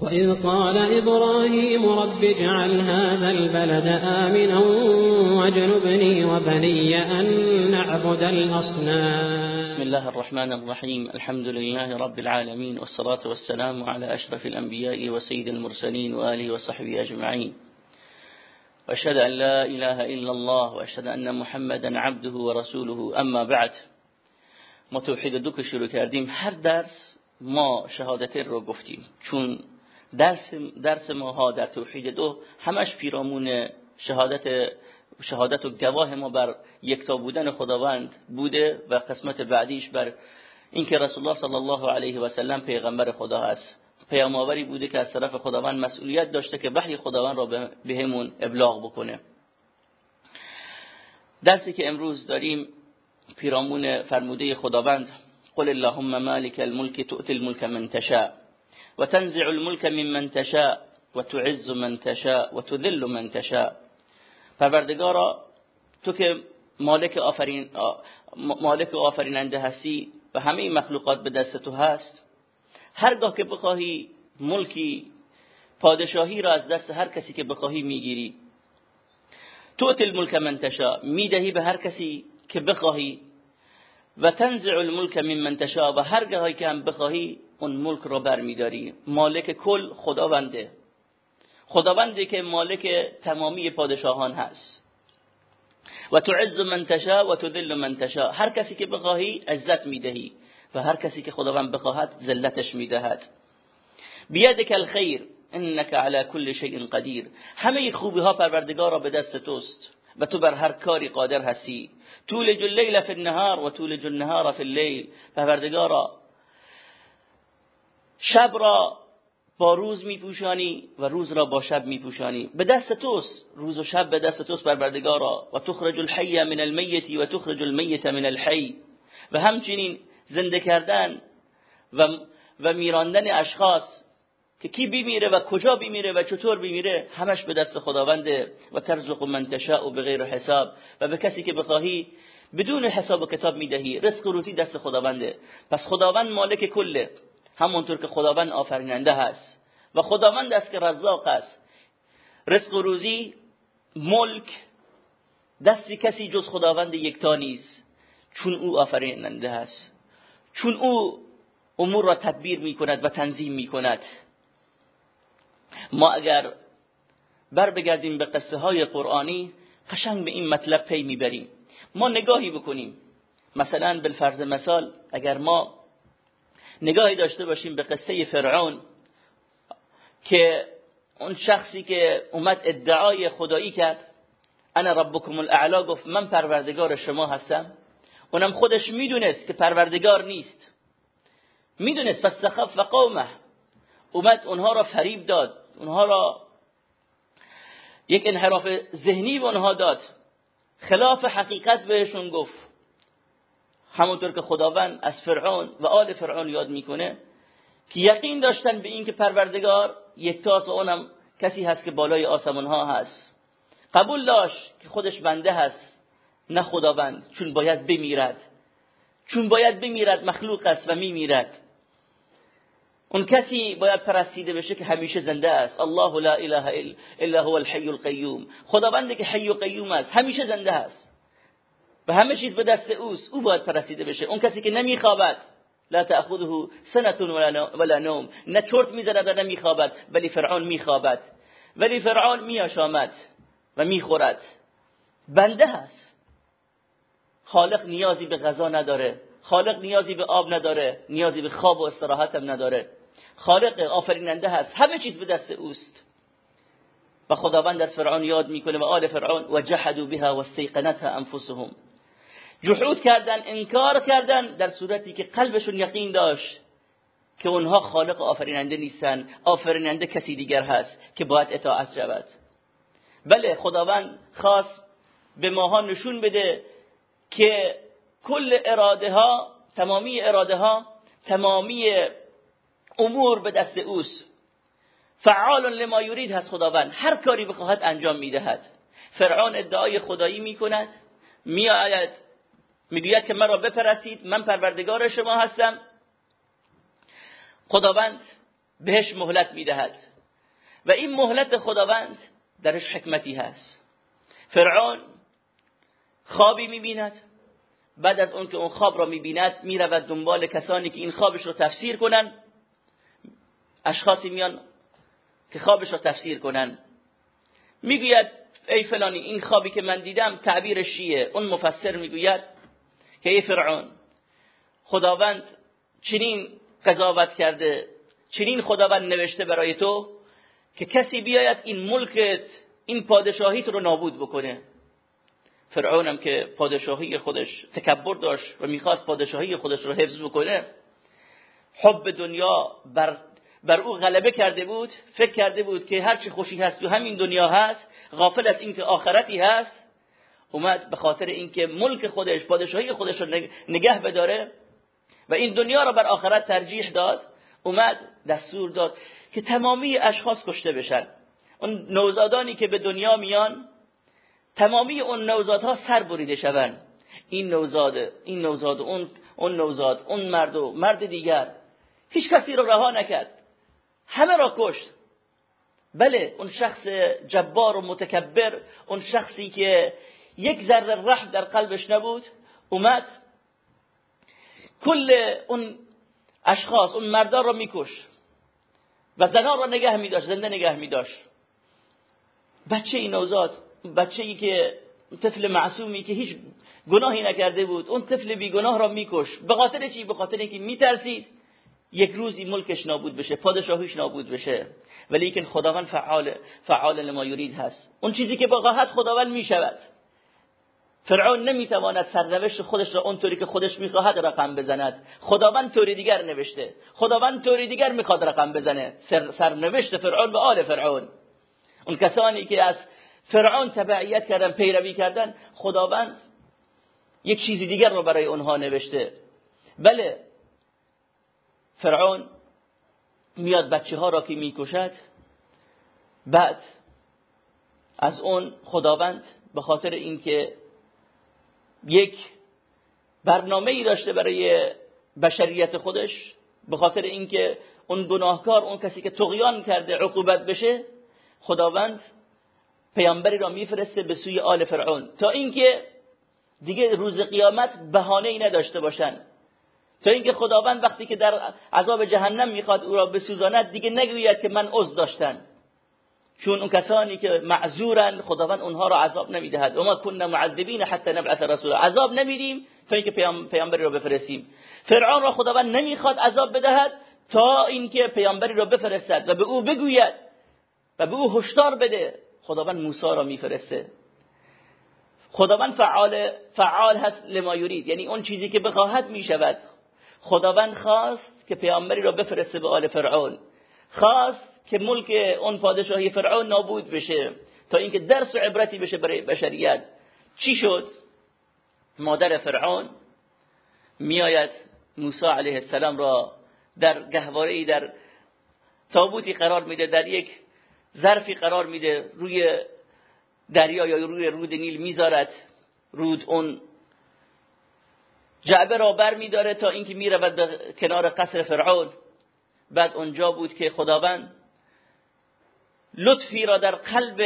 وإذ قال إبراهيم رب اجعل هذا البلد آمنا واجنبني وبني أن نعبد الأصنام. بسم الله الرحمن الرحيم. الحمد لله رب العالمين والصلاة والسلام على أشرف الأنبياء وسيد المرسلين وآله وصحبه أجمعين. وأشهد أن لا إله إلا الله وأشهد أن محمدا عبده ورسوله. أما بعد ما توحید دو که هر درس ما شهادتین رو گفتیم. چون درس, درس ماها در توحید دو همش پیرامون شهادت شهادت و گواه ما بر یکتا بودن خداوند بوده و قسمت بعدیش بر اینکه رسول الله صلی الله علیه و سلم پیغمبر خدا هست. پیامآوری بوده که از طرف خداوند مسئولیت داشته که وحی خداوند را بهمون ابلاغ بکنه. درسی که امروز داریم پیرامون فرموده خداوند قل اللهم مالک الملک تؤتی الملک من تشاء. وتنزع الملك ممن تشاء وتعز من تشاء وتذل من تشاء. پروردگارا تو که مالک آفرین مالک آفریننده هستی و همه مخلوقات به دست تو هست هرگاه که بخواهی ملکی پادشاهی را از دست هر کسی که بخواهی می‌گیری. تو الملک من تشاء می‌دهی به هر کسی که بخواهی. و تنزع الملک ممن تشاء و هر که هم بخواهی اون ملک رو برمیداری. مالک کل خداونده. خداونده که مالک تمامی پادشاهان هست. و تعز من تشاء و تذل من تشاء. هر کسی که بخواهی عزت می‌دهی و هر کسی که خداوند بخواهد ذلتش می‌دهد. بیدک الخیر انك على كل شيء قدیر. همه خوبی ها پروردگار را به دست توست و تو بر هر کاری قادر هستی. طول اللیل فی النهار و طول النهار فی اللیل. پروردگارا شب را با روز میپوشانی و روز را با شب میپوشانی. به دست توست روز و شب به دست توست پروردگارا. و تخرج الحی من المیت و تخرج المیت من الحی. و همچنین زنده کردن و و میراندن اشخاص که کی بیمیره و کجا بیمیره و چطور بیمیره همش به دست خداونده. و ترزق من تشاء بغیر حساب. و به کسی که بخواهی بدون حساب و کتاب می‌دهی. رزق روزی دست خداونده. پس خداوند مالک کله. همونطور که خداوند آفریننده هست. و خداوند است که رزاق است. رزق و روزی ملک دستی کسی جز خداوند یکتا نیست. چون او آفریننده هست چون او امور را تدبیر می کند و تنظیم می کند ما اگر بر بگردیم به قصه های قرآنی قشنگ به این مطلب پی می‌بریم. ما نگاهی بکنیم. مثلا بالفرض مثال اگر ما نگاهی داشته باشیم به قصه فرعون که اون شخصی که اومد ادعای خدایی کرد انا ربکم الاعلا گفت من پروردگار شما هستم. اونم خودش می‌دونست که پروردگار نیست. می‌دونست فاستخف قومه. اومد اونها را فریب داد. اونها را یک انحراف ذهنی به اونها داد. خلاف حقیقت بهشون گفت. همونطور که خداوند از فرعون و آل فرعون یاد می‌کنه که یقین داشتن به اینکه پروردگار یکتاست و اونم کسی هست که بالای آسمان ها هست. قبول داشت که خودش بنده هست نه خداوند چون باید بمیرد. چون باید بمیرد مخلوق است و میمیرد. اون کسی باید پرستیده بشه که همیشه زنده است. الله لا اله الا هو الحی القیوم. خداوندی که حی و قیوم است همیشه زنده است و همه چیز به دست اوست. او باید پرستیده بشه. اون کسی که نمیخوابد لا تأخذه سنة ولا نوم. نه چرت می‌زند و نمیخوابد ولی فرعون میخوابد. ولی فرعون میاشامد و می‌خورد. بنده هست. خالق نیازی به غذا نداره. خالق نیازی به آب نداره. نیازی به خواب و استراحت هم نداره. خالق آفریننده هست. همه چیز به دست اوست. و خداوند از فرعون یاد می‌کنه و آل فرعون و جحدوا بها و استيقنتها انفسهم. جحود کردن انکار کردن در صورتی که قلبشون یقین داشت که اونها خالق آفریننده نیستن آفریننده کسی دیگر هست که باید اطاعت شود. بله خداوند خاص به ماها نشون بده که کل اراده ها تمامی اراده ها تمامی امور به دست اوست. فعال لما یرید هست خداوند هر کاری بخواهد انجام می‌دهد. فرعون ادعای خدایی می‌کند میآید می‌گوید که مرا بپرستید من پروردگار شما هستم. خداوند بهش مهلت می‌دهد. و این مهلت خداوند درش حکمتی هست. فرعون خوابی می‌بیند. بعد از اون که اون خواب را می‌بیند می‌رود دنبال کسانی که این خوابش رو تفسیر کنن اشخاصی میان که خوابش رو تفسیر کنن می‌گوید ای فلانی این خوابی که من دیدم تعبیر شیه اون مفسر می‌گوید که ای فرعون خداوند چنین قضاوت کرده چنین خداوند نوشته برای تو که کسی بیاید این ملکت این پادشاهیت رو نابود بکنه. فرعونم که پادشاهی خودش تکبر داشت و می‌خواست پادشاهی خودش رو حفظ بکنه حب دنیا بر, بر او غلبه کرده بود فکر کرده بود که هرچی خوشی هست تو همین دنیا هست غافل از اینکه آخرتی هست اومد به خاطر اینکه ملک خودش پادشاهی خودش رو نگه بداره و این دنیا را بر آخرت ترجیح داد اومد دستور داد که تمامی اشخاص کشته بشن. اون نوزادانی که به دنیا میان تمامی اون نوزادها سر بریده شوند. این نوزاد این نوزاد اون اون نوزاد اون مرد و مرد دیگر. هیچ کسی رو رها نکرد. همه را کشت. بله اون شخص جبار و متکبر اون شخصی که یک ذره رحم در قلبش نبود اومد. کل اون اشخاص اون مردان را میکش و زنان را نگه میداشت زنده نگه میداشت. بچه این نوزاد بچه ای که طفل معصومی که هیچ گناهی نکرده بود اون طفل بیگناه را میکش. به خاطر چی؟ به خاطر اینکه میترسید یک روزی ملکش نابود بشه پادشاهیش نابود بشه. ولی که خداوند فعال فعال لما یرید هست. اون چیزی که بخواهد خداوند می‌شود. فرعون نمی‌تواند سرنوشت خودش را اونطوری که خودش می‌خواهد رقم بزند. خداوند طوری دیگر نوشته. خداوند طوری دیگر می‌خواد رقم بزنه. سر سرنوشت فرعون به آل فرعون. اون کسانی که از فرعون تبعیت کردن پیروی کردن خداوند یک چیز دیگر رو برای اونها نوشته. بله فرعون میاد بچه ها را که می‌کشد بعد از اون خداوند به خاطر اینکه یک برنامه ای داشته برای بشریت خودش به خاطر اینکه اون گناهکار اون کسی که تقیان کرده عقوبت بشه خداوند پیامبری را میفرسته به سوی آل فرعون. تا اینکه دیگه روز قیامت بهانه ای نداشته باشن. تا اینکه خداوند وقتی که در عذاب جهنم می‌خواد او را بسوزاند دیگه نگوید که من عذر داشتن چون اون کسانی که معذورن خداوند اونها را عذاب نمی‌دهد. و ما کنا معذبین حتی نبعث رسول عذاب نمیدیم تا اینکه پیامبری را بفرستیم. فرعون را خداوند نمی‌خواد عذاب بدهد تا اینکه پیامبری را بفرستد و به او بگوید و به او هشدار بده. خداوند موسی را میفرسته. خداوند فعال فعال هست لما یرید. یعنی اون چیزی که بخواهد می‌شود. خداوند خواست که پیامبری را بفرسته به آل فرعون. خواست که ملک اون پادشاهی فرعون نابود بشه تا اینکه درس و عبرتی بشه برای بشریت. چی شد؟ مادر فرعون میآید موسی علیه السلام را در گهواره در تابوتی قرار میده در یک ظرفی قرار میده روی دریا یا روی رود نیل می‌ذارد. رود اون جعبه را بر میداره تا اینکه می‌رود به کنار قصر فرعون. بعد اونجا بود که خداوند لطفی را در قلب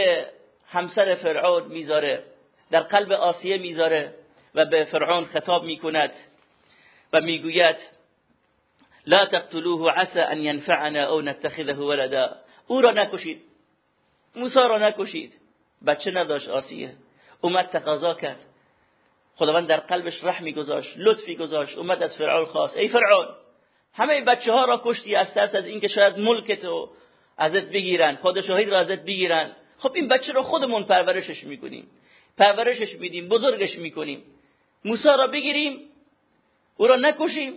همسر فرعون می‌ذاره در قلب آسیه می‌ذاره و به فرعون خطاب می‌کند و می‌گوید لا تقتلوه عسى ان ينفعنا او نتخذه ولدا. او را نکشید. موسی را نکشید. بچه نداشت آسیه. اومد تقاضا کرد. خداوند در قلبش رحمی گذاشت لطفی گذاشت. اومد از فرعون خواست. ای فرعون! همه بچه ها را کشتی از ترس از اینکه شاید ملک تو ازت بگیرن پادشاهی را ازت بگیرن. خب این بچه رو خودمون پرورشش می‌کنیم. پرورشش میدیم بزرگش می‌کنیم. موسی را بگیریم او را نکشیم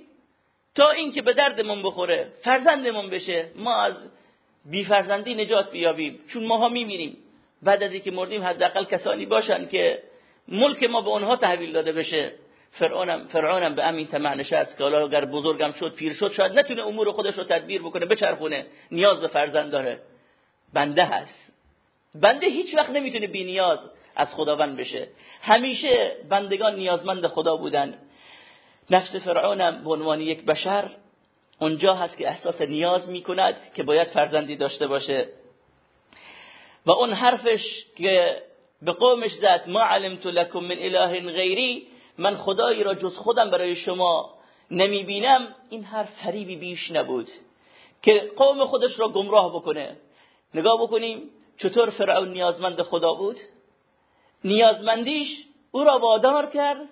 تا اینکه به دردمون بخوره فرزندمون بشه. ما از بی فرزندی نجات بیابیم. چون ماها میمیریم. بعد از اینکه مردیم حداقل کسانی باشن که ملک ما به اونها تحویل داده بشه. فرعونم فرعونم به امین طمع نشست که حالا اگر بزرگم شد پیر شد شاید نتونه امور خودش رو تدبیر بکنه بچرخونه. نیاز به فرزند داره. بنده هست. بنده هیچ وقت نمی‌تونه بی نیاز از خداوند بشه. همیشه بندگان نیازمند خدا بودن. نفس فرعونم به عنوان یک بشر اونجا هست که احساس نیاز می‌کند که باید فرزندی داشته باشه. و اون حرفش که به قومش زد ما علمت لكم من اله غیری من خدایی را جز خودم برای شما نمی‌بینم. این حرف فریبی بیش نبود که قوم خودش را گمراه بکنه. نگاه بکنیم چطور فرعون نیازمند خدا بود؟ نیازمندیش او را وادار کرد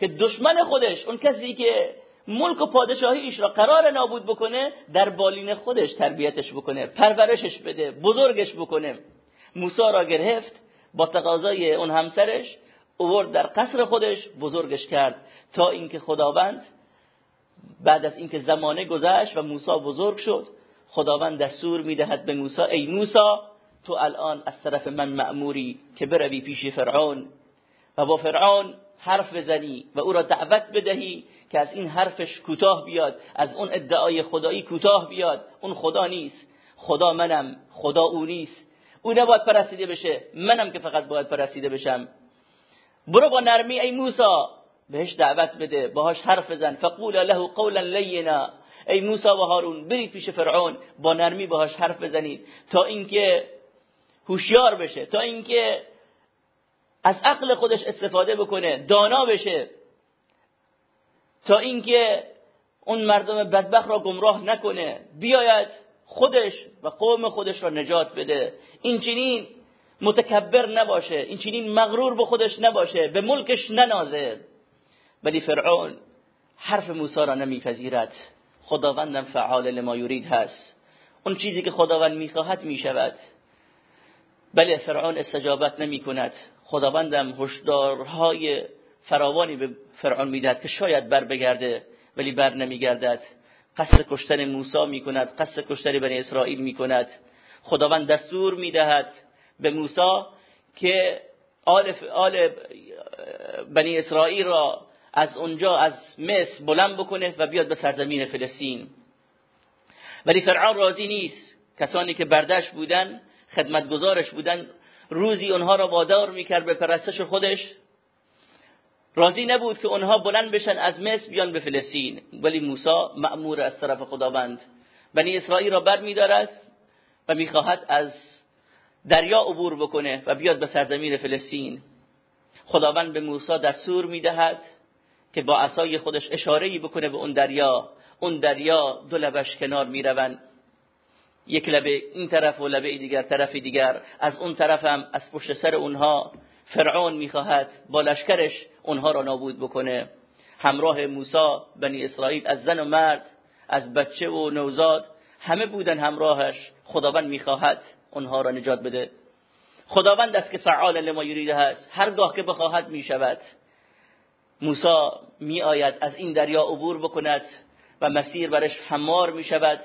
که دشمن خودش اون کسی که ملک و پادشاهیش را قرار نابود بکنه در بالین خودش تربیتش بکنه پرورشش بده بزرگش بکنه. موسی را گرفت با تقاضای اون همسرش اوورد در قصر خودش بزرگش کرد. تا اینکه خداوند بعد از اینکه زمانه گذشت و موسی بزرگ شد خداوند دستور می‌دهد به موسی ای موسی تو الان از طرف من مأموری که بروی پیش فرعون و با فرعون حرف بزنی و او را دعوت بدهی که از این حرفش کوتاه بیاد از اون ادعای خدایی کوتاه بیاد. اون خدا نیست. خدا منم خدا او نیست. او نباید پرستیده بشه. منم که فقط باید پرستیده بشم. برو با نرمی ای موسی بهش دعوت بده باهاش حرف بزن. فقول له قولا لینا. ای موسی و هارون برید پیش فرعون. با نرمی باهاش حرف بزنید تا اینکه هوشیار بشه تا اینکه از عقل خودش استفاده بکنه دانا بشه. تا اینکه اون مردم بدبخت را گمراه نکنه. بیاید خودش و قوم خودش را نجات بده. این چنین متکبر نباشه این چنین مغرور به خودش نباشه به ملکش ننازه. ولی فرعون حرف موسی را نمیپذیرد. خداوندم فعال لما یرید هست. اون چیزی که خداوند می‌خواهد می‌شود. بله فرعون استجابت نمی کند خداوندم هشدارهای فراوانی به فرعون می‌دهد که شاید بر بگرده ولی بر نمیگردد. قصد کشتن موسی می‌کند قصد کشتن بنی اسرائیل می‌کند. خداوند دستور می‌دهد. به موسی که آل, آل بنی اسرائیل را از اونجا از مصر بلند بکنه و بیاد به سرزمین فلسطین. ولی فرعون راضی نیست. کسانی که بردش بودن خدمتگزارش بودن روزی اونها را وادار می‌کرد به پرستش خودش. راضی نبود که اونها بلند بشن از مصر بیان به فلسطین. ولی موسی مأمور از طرف خداوند. بنی اسرائیل را بر میدارد و می‌خواهد از دریا عبور بکنه و بیاد به سرزمین فلسطین. خداوند به موسی دستور می‌دهد که با عصای خودش اشاره بکنه به اون دریا. اون دریا دو لبش کنار می‌روند. یک لبه این طرف و لبه دیگر طرف دیگر. از اون طرف هم از پشت سر اونها فرعون می‌خواهد با لشکرش اونها را نابود بکنه. همراه موسی بنی اسرائیل از زن و مرد از بچه و نوزاد همه بودن همراهش. خداوند می‌خواهد اونها را نجات بده. خداوند است که فعال لما یریده هست هرگاه که بخواهد می‌شود موسی میآید از این دریا عبور بکند و مسیر برش همار می‌شود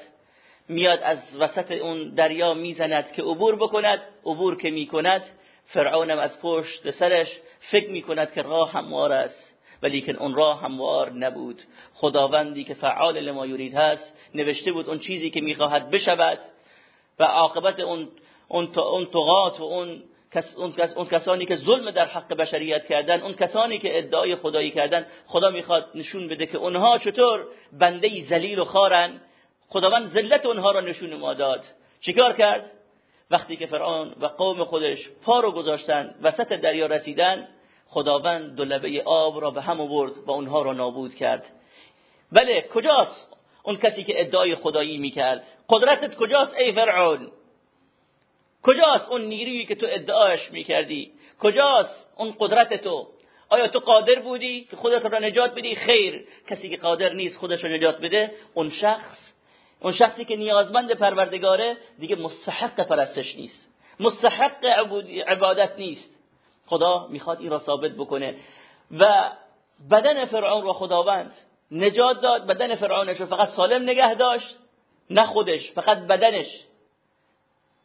میاد از وسط اون دریا می‌زند که عبور بکند. عبور که می‌کند فرعونم از پشت سرش فکر می‌کند که راه هموار است. ولیکن اون راه هموار نبود. خداوندی که فعال لما یرید هست نوشته بود اون چیزی که می‌خواهد بشود. و عاقبت اون اون اون طغات و اون اون کسانی که ظلم در حق بشریت کردن اون کسانی که ادعای خدایی کردن خدا می‌خواد نشون بده که اونها چطور بنده ذلیل و خارن. خداوند ذلت اونها را نشون ما داد. چیکار کرد؟ وقتی که فرعون و قوم خودش پا رو گذاشتن وسط دریا رسیدن خداوند دو آب را به هم آورد و اونها را نابود کرد. بله کجاست اون کسی که ادعای خدایی می‌کرد. قدرتت کجاست ای فرعون؟ کجاست اون نیرویی که تو ادعاش می‌کردی؟ کجاست اون قدرت تو؟ آیا تو قادر بودی که خودت را نجات بدی؟ خیر کسی که قادر نیست خودش را نجات بده اون شخص. اون شخصی که نیازمند پروردگاره دیگه مستحق پرستش نیست. مستحق عبادت نیست. خدا می‌خواد این را ثابت بکنه. و بدن فرعون را خداوند. نجات داد بدن فرعونش رو. فقط سالم نگه داشت نه خودش فقط بدنش.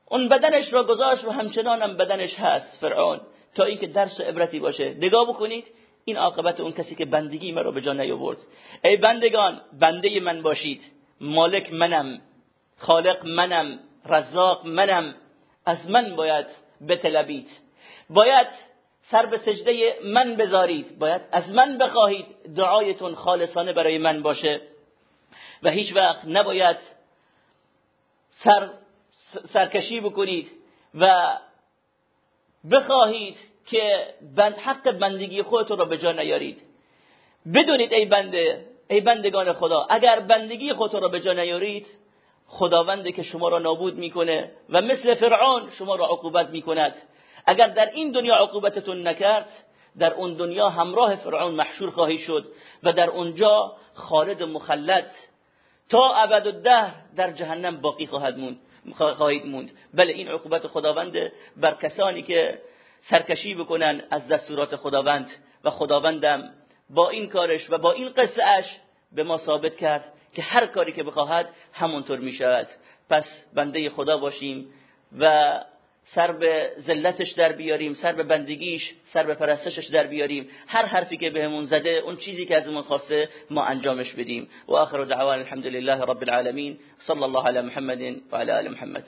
اون بدنش را گذاشت و همچنان هم بدنش هست فرعون. تا اینکه درس و عبرتی باشه. نگاه بکنید این عاقبت اون کسی که بندگی من رو به جا نیاورد. ای بندگان بنده من باشید. مالک منم خالق منم رزاق منم. از من باید بطلبید باید سر به سجده من بذارید. باید از من بخواهید. دعایتون خالصانه برای من باشه. و هیچ وقت نباید سر سرکشی بکنید و بخواهید که حق بندگی خودتون را به جا نیارید. بدونید ای بنده ای بندگان خدا اگر بندگی خودتون را به جا نیارید خداونده که شما را نابود می‌کنه و مثل فرعون شما را عقوبت می‌کند. اگر در این دنیا عقوبتتون نکرد در اون دنیا همراه فرعون محشور خواهی شد و در اونجا خالد مخلد تا ابد الدهر در جهنم باقی خواهد موند خواهید موند. بله این عقوبت خداوند بر کسانی که سرکشی بکنن از دستورات خداوند و خداوندم با این کارش و با این قصه اش به ما ثابت کرد که هر کاری که بخواهد همونطور می شود پس بنده خدا باشیم و سر به ذلتش در بیاریم سر به بندگیش سر به پرستشش در بیاریم. هر حرفی که بهمون زده اون چیزی که ازمون خواسته ما انجامش بدیم. و آخر دعوان الحمد لله رب العالمین. صلی الله علی محمد و علی آل محمد.